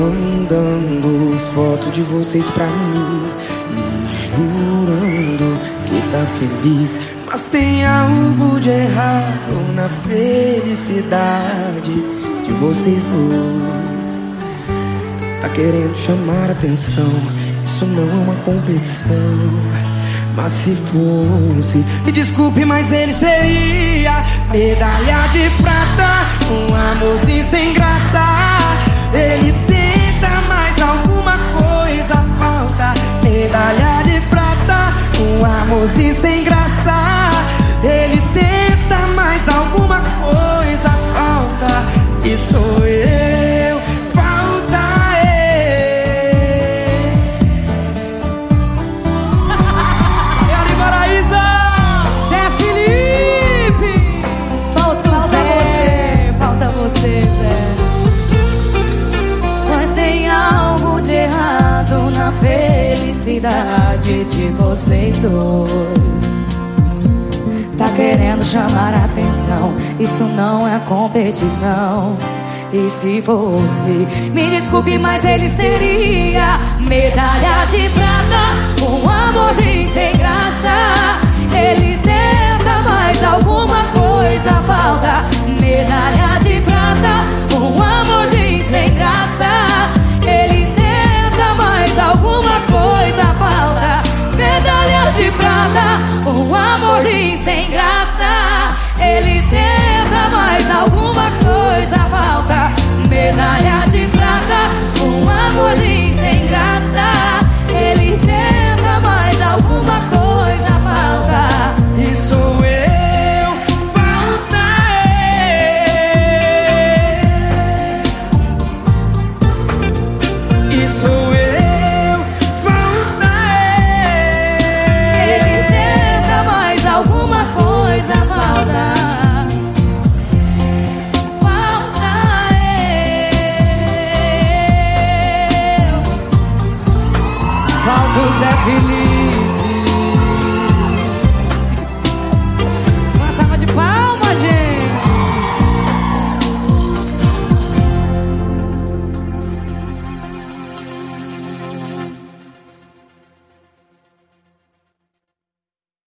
Mandando foto de vocês pra mim E jurando que tá feliz. Mas tem algo de errado na felicidade de vocês dois. Tá querendo chamar atenção Isso não é uma competição. Mas se fosse, me desculpe, mas ele seria medalha de prata, sem graça. Ele tenta, mas alguma coisa falta. E sou eu. falta Yari Paraíso! Zé Felipe! Falta, Falta você, falta você, Zé. Mas tem algo de errado na felicidade de vocês dois. Querendo chamar atenção, isso não é competição. E se fosse, me desculpe, mas ele seria medalha de prata, amorzinho sem graça. Ele tenta, o Zé Felipe!